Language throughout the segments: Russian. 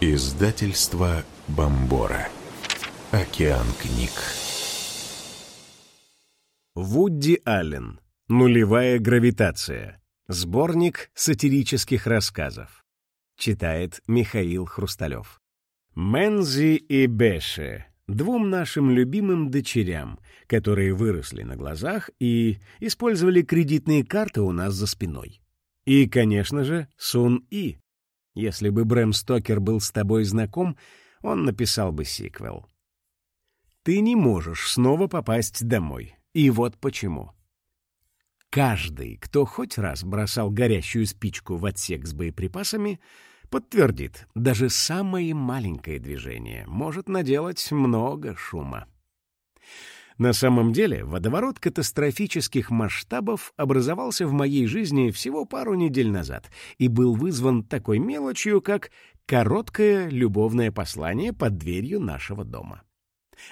Издательство Бомбора. Океан книг. Вудди Аллен. Нулевая гравитация. Сборник сатирических рассказов. Читает Михаил Хрусталев. Мензи и Беше. Двум нашим любимым дочерям, которые выросли на глазах и использовали кредитные карты у нас за спиной. И, конечно же, Сун И, если бы Брэм Стокер был с тобой знаком, он написал бы сиквел. Ты не можешь снова попасть домой. И вот почему. Каждый, кто хоть раз бросал горящую спичку в отсек с боеприпасами, подтвердит, даже самое маленькое движение может наделать много шума. На самом деле, водоворот катастрофических масштабов образовался в моей жизни всего пару недель назад и был вызван такой мелочью, как короткое любовное послание под дверью нашего дома.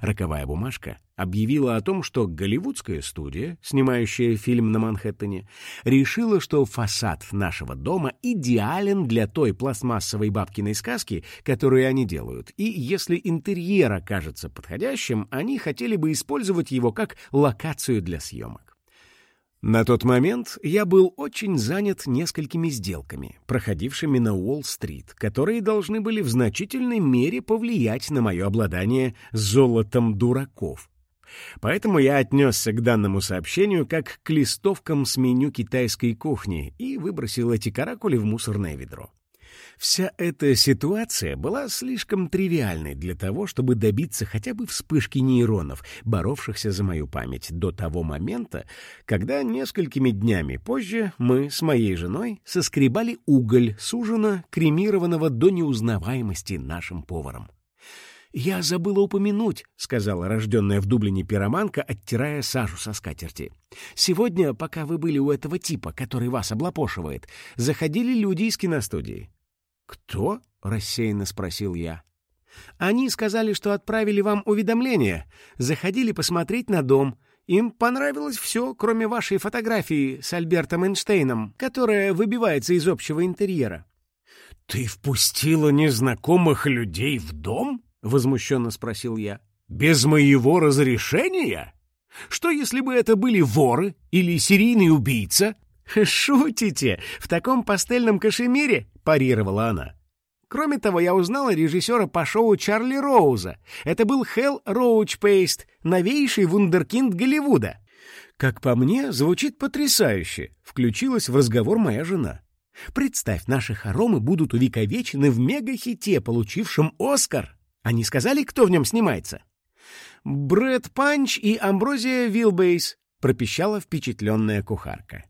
Роковая бумажка объявила о том, что голливудская студия, снимающая фильм на Манхэттене, решила, что фасад нашего дома идеален для той пластмассовой бабкиной сказки, которую они делают, и если интерьер окажется подходящим, они хотели бы использовать его как локацию для съемок. На тот момент я был очень занят несколькими сделками, проходившими на Уолл-стрит, которые должны были в значительной мере повлиять на мое обладание золотом дураков. Поэтому я отнесся к данному сообщению как к листовкам с меню китайской кухни и выбросил эти каракули в мусорное ведро. Вся эта ситуация была слишком тривиальной для того, чтобы добиться хотя бы вспышки нейронов, боровшихся за мою память до того момента, когда несколькими днями позже мы с моей женой соскребали уголь с ужина, кремированного до неузнаваемости нашим поваром. «Я забыла упомянуть», — сказала рожденная в Дублине пироманка, оттирая сажу со скатерти. «Сегодня, пока вы были у этого типа, который вас облапошивает, заходили люди из киностудии. «Кто?» — рассеянно спросил я. «Они сказали, что отправили вам уведомление. Заходили посмотреть на дом. Им понравилось все, кроме вашей фотографии с Альбертом Эйнштейном, которая выбивается из общего интерьера». «Ты впустила незнакомых людей в дом?» — возмущенно спросил я. «Без моего разрешения? Что, если бы это были воры или серийный убийца?» «Шутите? В таком пастельном кашемире?» — парировала она. Кроме того, я узнала режиссера по шоу Чарли Роуза. Это был Хелл Роучпейст, новейший вундеркинд Голливуда. Как по мне, звучит потрясающе, включилась в разговор моя жена. Представь, наши хоромы будут увековечены в мегахите, получившем Оскар. Они сказали, кто в нем снимается? Брэд Панч и Амброзия Вилбейс, пропищала впечатленная кухарка.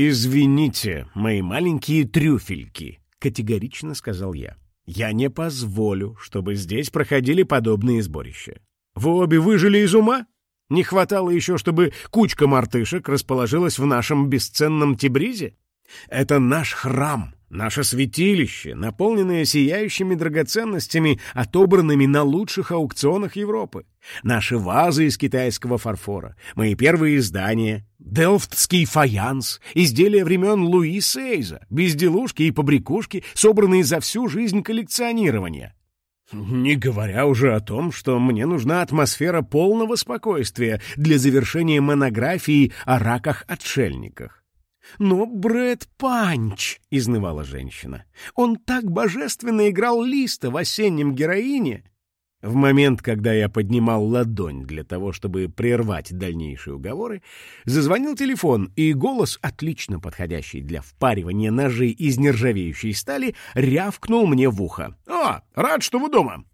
«Извините, мои маленькие трюфельки», — категорично сказал я. «Я не позволю, чтобы здесь проходили подобные сборища. Вы обе выжили из ума? Не хватало еще, чтобы кучка мартышек расположилась в нашем бесценном Тибризе? Это наш храм, наше святилище, наполненное сияющими драгоценностями, отобранными на лучших аукционах Европы. Наши вазы из китайского фарфора, мои первые издания, делфтский фаянс, изделия времен Луи Сейза, безделушки и побрякушки, собранные за всю жизнь коллекционирования. Не говоря уже о том, что мне нужна атмосфера полного спокойствия для завершения монографии о раках-отшельниках. «Но Брэд Панч!» — изнывала женщина. «Он так божественно играл Листа в «Осеннем героине!» В момент, когда я поднимал ладонь для того, чтобы прервать дальнейшие уговоры, зазвонил телефон, и голос, отлично подходящий для впаривания ножей из нержавеющей стали, рявкнул мне в ухо. «О, рад, что вы дома!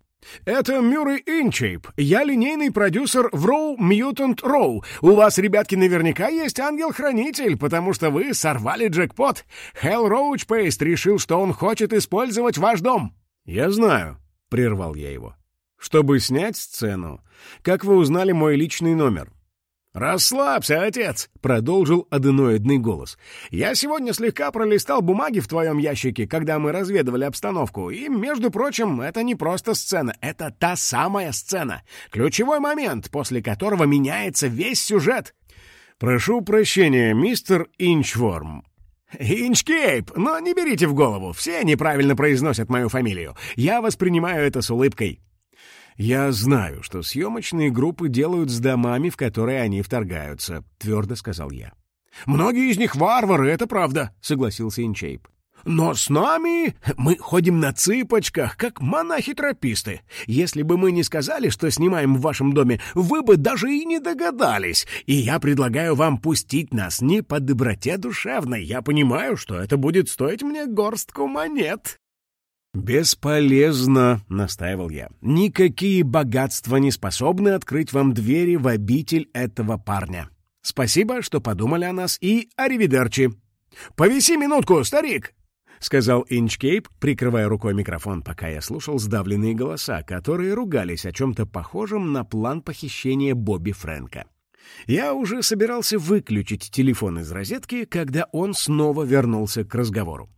«Это Мюррей Инчейп. Я линейный продюсер в Роу Мьютант Роу. У вас, ребятки, наверняка есть ангел-хранитель, потому что вы сорвали джекпот. Хелл Роуч Пейст решил, что он хочет использовать ваш дом». «Я знаю», — прервал я его. «Чтобы снять сцену. Как вы узнали мой личный номер?» «Расслабься, отец!» — продолжил аденоидный голос. «Я сегодня слегка пролистал бумаги в твоем ящике, когда мы разведывали обстановку, и, между прочим, это не просто сцена, это та самая сцена. Ключевой момент, после которого меняется весь сюжет». «Прошу прощения, мистер Инчворм». «Инчкейп, но не берите в голову, все неправильно произносят мою фамилию. Я воспринимаю это с улыбкой». «Я знаю, что съемочные группы делают с домами, в которые они вторгаются», — твердо сказал я. «Многие из них варвары, это правда», — согласился Инчейп. Но с нами мы ходим на цыпочках, как монахи-трописты. Если бы мы не сказали, что снимаем в вашем доме, вы бы даже и не догадались. И я предлагаю вам пустить нас не по доброте душевной. Я понимаю, что это будет стоить мне горстку монет». «Бесполезно», — настаивал я. «Никакие богатства не способны открыть вам двери в обитель этого парня. Спасибо, что подумали о нас, и аривидерчи». «Повиси минутку, старик!» — сказал Инчкейп, прикрывая рукой микрофон, пока я слушал сдавленные голоса, которые ругались о чем-то похожем на план похищения Бобби Фрэнка. Я уже собирался выключить телефон из розетки, когда он снова вернулся к разговору.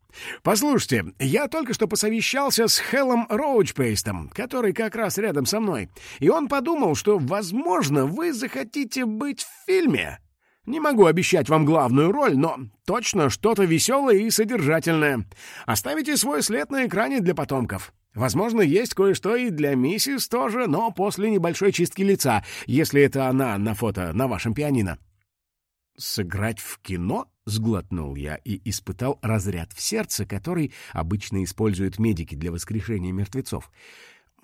«Послушайте, я только что посовещался с Хеллом Роучпейстом, который как раз рядом со мной, и он подумал, что, возможно, вы захотите быть в фильме». Не могу обещать вам главную роль, но точно что-то веселое и содержательное. Оставите свой след на экране для потомков. Возможно, есть кое-что и для миссис тоже, но после небольшой чистки лица, если это она на фото на вашем пианино. «Сыграть в кино?» — сглотнул я и испытал разряд в сердце, который обычно используют медики для воскрешения мертвецов.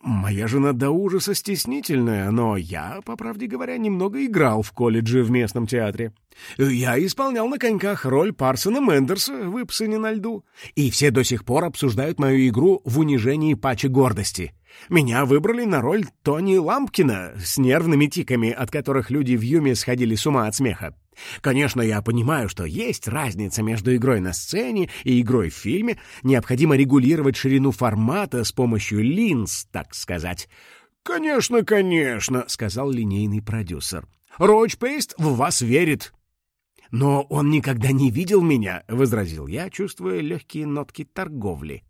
Моя жена до ужаса стеснительная, но я, по правде говоря, немного играл в колледже в местном театре. Я исполнял на коньках роль Парсона Мендерса в «Ипсоне на льду», и все до сих пор обсуждают мою игру в унижении пачи гордости. Меня выбрали на роль Тони Лампкина с нервными тиками, от которых люди в Юме сходили с ума от смеха. Конечно, я понимаю, что есть разница между игрой на сцене и игрой в фильме. Необходимо регулировать ширину формата с помощью линз, так сказать. «Конечно, конечно», — сказал линейный продюсер. «Роуч Пейст в вас верит». «Но он никогда не видел меня», — возразил я, чувствуя легкие нотки торговли.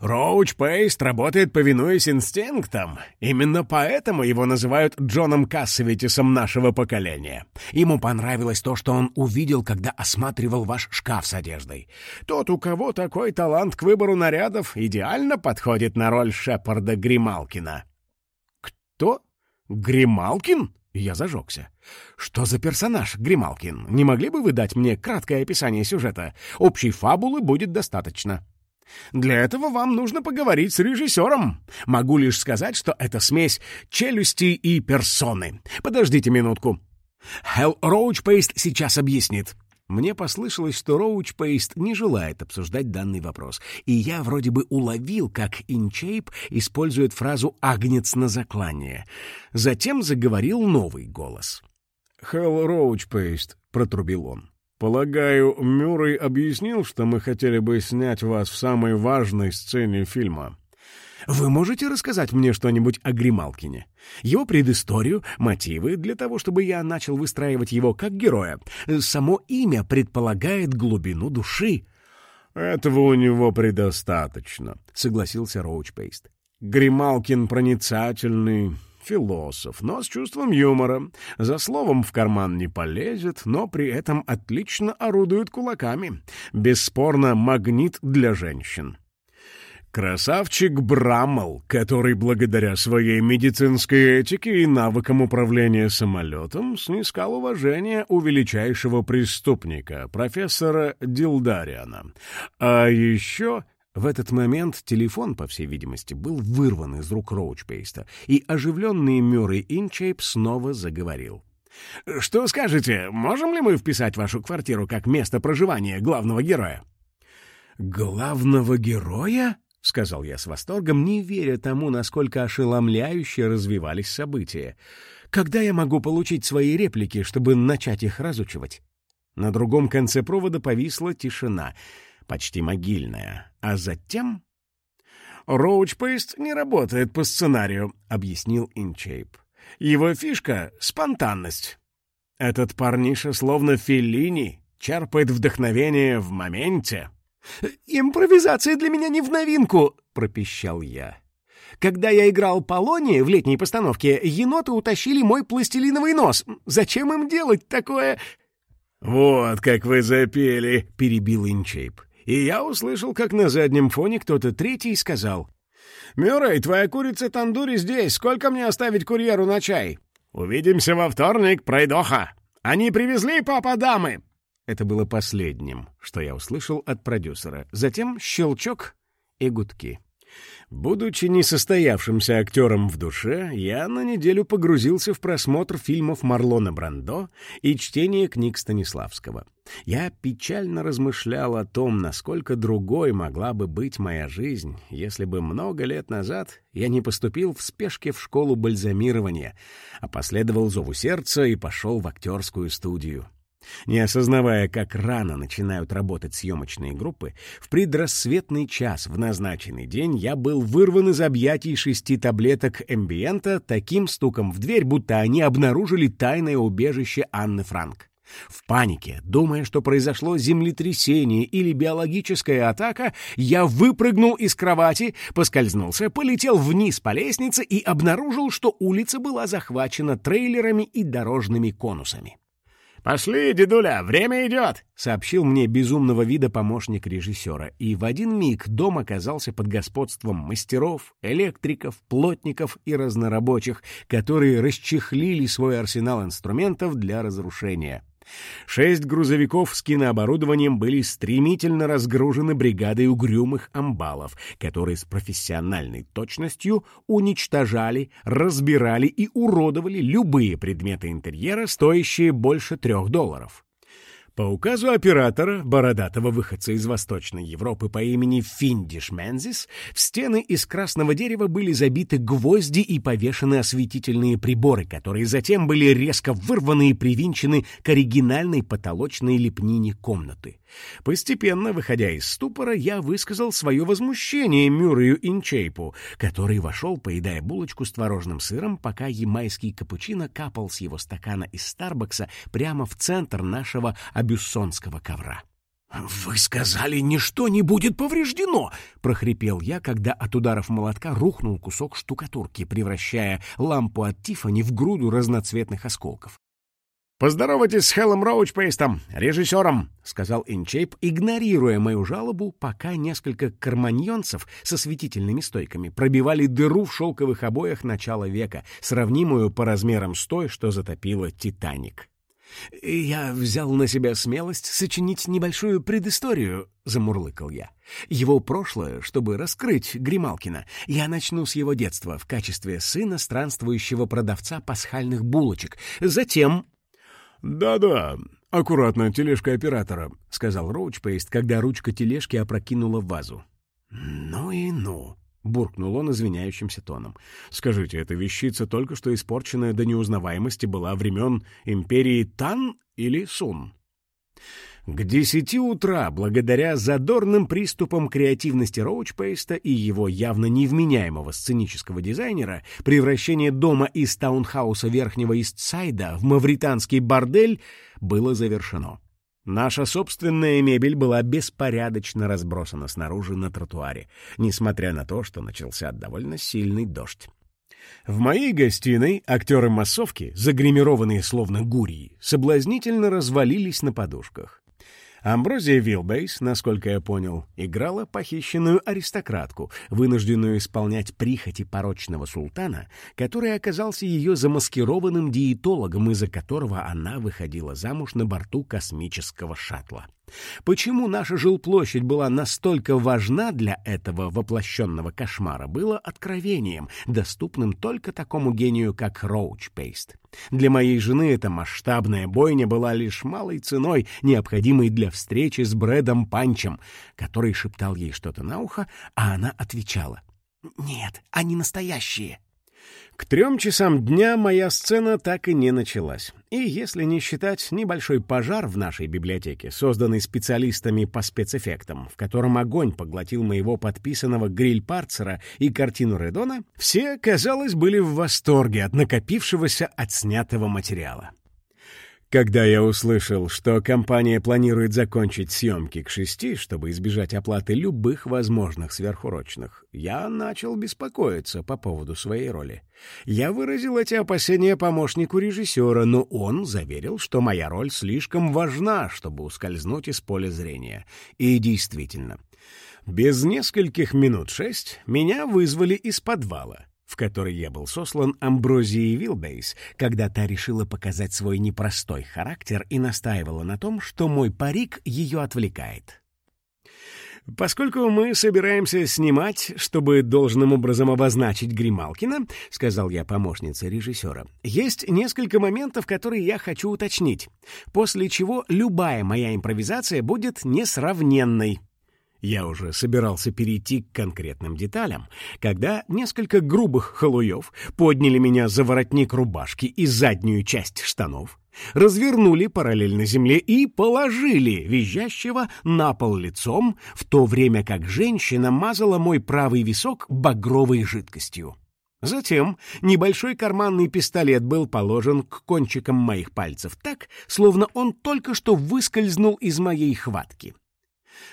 Роуч Пейст работает, повинуясь инстинктам. Именно поэтому его называют Джоном Кассовитисом нашего поколения. Ему понравилось то, что он увидел, когда осматривал ваш шкаф с одеждой. Тот, у кого такой талант к выбору нарядов, идеально подходит на роль Шепарда Грималкина. «Кто? Грималкин?» Я зажегся. «Что за персонаж, Грималкин? Не могли бы вы дать мне краткое описание сюжета? Общей фабулы будет достаточно». Для этого вам нужно поговорить с режиссером. Могу лишь сказать, что это смесь челюсти и персоны. Подождите минутку. Хелл Роучпейст сейчас объяснит. Мне послышалось, что Роучпейст не желает обсуждать данный вопрос, и я вроде бы уловил, как Инчейп использует фразу «агнец на заклание». Затем заговорил новый голос. «Хелл Роучпейст», — протрубил он. Полагаю, Мюррей объяснил, что мы хотели бы снять вас в самой важной сцене фильма. Вы можете рассказать мне что-нибудь о Грималкине? Его предысторию, мотивы для того, чтобы я начал выстраивать его как героя. Само имя предполагает глубину души. Этого у него предостаточно, согласился Роучпейст. Грималкин проницательный, философ, но с чувством юмора. За словом в карман не полезет, но при этом отлично орудует кулаками. Бесспорно, магнит для женщин. Красавчик Браммел, который благодаря своей медицинской этике и навыкам управления самолетом снискал уважение у величайшего преступника, профессора Дилдариана. А еще в этот момент телефон, по всей видимости, был вырван из рук Роучпейста, и оживленный Мюррей Инчейп снова заговорил. «Что скажете, можем ли мы вписать вашу квартиру как место проживания главного героя?» «Главного героя?» — сказал я с восторгом, не веря тому, насколько ошеломляюще развивались события. «Когда я могу получить свои реплики, чтобы начать их разучивать?» На другом конце провода повисла тишина — почти могильная. А затем... «Роучпейст не работает по сценарию», — объяснил Инчейп. «Его фишка — спонтанность. Этот парниша словно Феллини черпает вдохновение в моменте». «Импровизация для меня не в новинку», — пропищал я. Когда я играл Полони в летней постановке, еноты утащили мой пластилиновый нос. Зачем им делать такое? «Вот как вы запели!» — перебил Инчейп. И я услышал, как на заднем фоне кто-то третий сказал. «Мюррей, твоя курица тандури здесь. Сколько мне оставить курьеру на чай?» «Увидимся во вторник, пройдоха! Они привезли папа дамы!» Это было последним, что я услышал от продюсера. Затем щелчок и гудки. Будучи несостоявшимся актером в душе, я на неделю погрузился в просмотр фильмов Марлона Брандо и чтение книг Станиславского. Я печально размышлял о том, насколько другой могла бы быть моя жизнь, если бы много лет назад я не поступил в спешке в школу бальзамирования, а последовал зову сердца и пошел в актерскую студию. Не осознавая, как рано начинают работать съемочные группы, в предрассветный час в назначенный день я был вырван из объятий шести таблеток эмбиента таким стуком в дверь, будто они обнаружили тайное убежище Анны Франк. В панике, думая, что произошло землетрясение или биологическая атака, я выпрыгнул из кровати, поскользнулся, полетел вниз по лестнице и обнаружил, что улица была захвачена трейлерами и дорожными конусами. «Пошли, дедуля, время идет!» — сообщил мне безумного вида помощник режиссера, и в один миг дом оказался под господством мастеров, электриков, плотников и разнорабочих, которые расчехлили свой арсенал инструментов для разрушения. Шесть грузовиков с кинооборудованием были стремительно разгружены бригадой угрюмых амбалов, которые с профессиональной точностью уничтожали, разбирали и уродовали любые предметы интерьера, стоящие больше трех долларов. По указу оператора, бородатого выходца из Восточной Европы по имени Финдиш Мензис, в стены из красного дерева были забиты гвозди и повешены осветительные приборы, которые затем были резко вырваны и привинчены к оригинальной потолочной лепнине комнаты. Постепенно, выходя из ступора, я высказал свое возмущение Мюррею Инчейпу, который вошел, поедая булочку с творожным сыром, пока ямайский капучино капал с его стакана из Старбакса прямо в центр нашего абюссонского ковра. «Вы сказали, ничто не будет повреждено!» — прохрипел я, когда от ударов молотка рухнул кусок штукатурки, превращая лампу от Тиффани в груду разноцветных осколков. «Поздоровайтесь с Хеллом Роучпейстом, режиссером», — сказал Инчейп, игнорируя мою жалобу, пока несколько карманьонцев со светительными стойками пробивали дыру в шелковых обоях начала века, сравнимую по размерам с той, что затопила «Титаник». «Я взял на себя смелость сочинить небольшую предысторию», — замурлыкал я. «Его прошлое, чтобы раскрыть Грималкина, я начну с его детства в качестве сына странствующего продавца пасхальных булочек. Затем «Да-да, аккуратно, тележка оператора», — сказал Роучпейст, когда ручка тележки опрокинула вазу. «Ну и ну», — буркнул он извиняющимся тоном. «Скажите, эта вещица только что испорченная до неузнаваемости была времен империи Тан или Сун?» К десяти утра, благодаря задорным приступам креативности Роучпейста и его явно невменяемого сценического дизайнера, превращение дома из таунхауса Верхнего Истсайда в мавританский бордель было завершено. Наша собственная мебель была беспорядочно разбросана снаружи на тротуаре, несмотря на то, что начался довольно сильный дождь. В моей гостиной актеры массовки, загримированные словно гурии, соблазнительно развалились на подушках. Амброзия Вилбейс, насколько я понял, играла похищенную аристократку, вынужденную исполнять прихоти порочного султана, который оказался ее замаскированным диетологом, из-за которого она выходила замуж на борту космического шаттла. Почему наша жилплощадь была настолько важна для этого воплощенного кошмара, было откровением, доступным только такому гению, как Роуч Пейст. Для моей жены эта масштабная бойня была лишь малой ценой, необходимой для встречи с Брэдом Панчем, который шептал ей что-то на ухо, а она отвечала «Нет, они настоящие». К трем часам дня моя сцена так и не началась. И если не считать небольшой пожар в нашей библиотеке, созданный специалистами по спецэффектам, в котором огонь поглотил моего подписанного гриль-парцера и картину Редона, все, казалось, были в восторге от накопившегося отснятого материала. Когда я услышал, что компания планирует закончить съемки к шести, чтобы избежать оплаты любых возможных сверхурочных, я начал беспокоиться по поводу своей роли. Я выразил эти опасения помощнику режиссера, но он заверил, что моя роль слишком важна, чтобы ускользнуть из поля зрения. И действительно, без нескольких минут шесть меня вызвали из подвала в который я был сослан Амброзией Вилбейс, когда та решила показать свой непростой характер и настаивала на том, что мой парик ее отвлекает. «Поскольку мы собираемся снимать, чтобы должным образом обозначить Грималкина, — сказал я помощнице режиссера, — есть несколько моментов, которые я хочу уточнить, после чего любая моя импровизация будет несравненной». Я уже собирался перейти к конкретным деталям, когда несколько грубых халуев подняли меня за воротник рубашки и заднюю часть штанов, развернули параллельно земле и положили визжащего на пол лицом, в то время как женщина мазала мой правый висок багровой жидкостью. Затем небольшой карманный пистолет был положен к кончикам моих пальцев так, словно он только что выскользнул из моей хватки.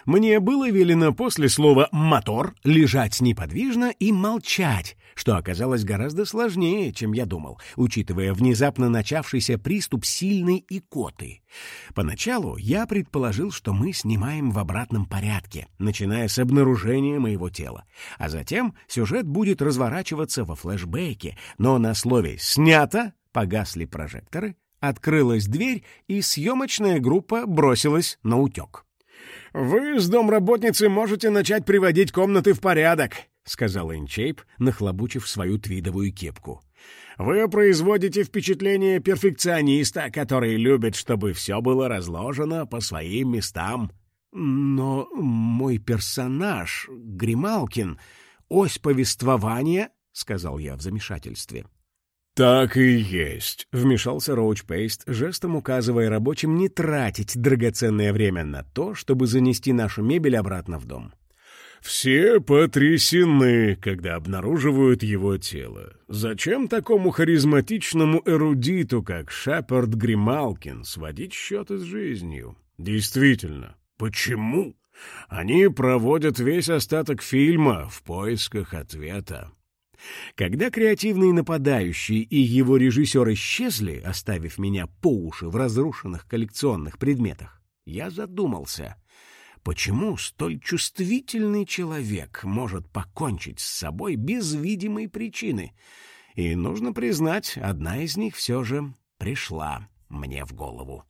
Мне было велено после слова «мотор» лежать неподвижно и молчать, что оказалось гораздо сложнее, чем я думал, учитывая внезапно начавшийся приступ сильной икоты. Поначалу я предположил, что мы снимаем в обратном порядке, начиная с обнаружения моего тела, а затем сюжет будет разворачиваться во флешбеке, но на слове «снято» погасли прожекторы, открылась дверь, и съемочная группа бросилась на утек. «Вы с домработницей можете начать приводить комнаты в порядок», — сказал Энчейп, нахлобучив свою твидовую кепку. «Вы производите впечатление перфекциониста, который любит, чтобы все было разложено по своим местам». «Но мой персонаж, Грималкин, ось повествования», — сказал я в замешательстве. «Так и есть», — вмешался Роуч Пейст, жестом указывая рабочим не тратить драгоценное время на то, чтобы занести нашу мебель обратно в дом. «Все потрясены, когда обнаруживают его тело. Зачем такому харизматичному эрудиту, как Шепард Грималкин, сводить счеты с жизнью? Действительно, почему? Они проводят весь остаток фильма в поисках ответа». Когда креативный нападающий и его режиссер исчезли, оставив меня по уши в разрушенных коллекционных предметах, я задумался, почему столь чувствительный человек может покончить с собой без видимой причины. И, нужно признать, одна из них все же пришла мне в голову.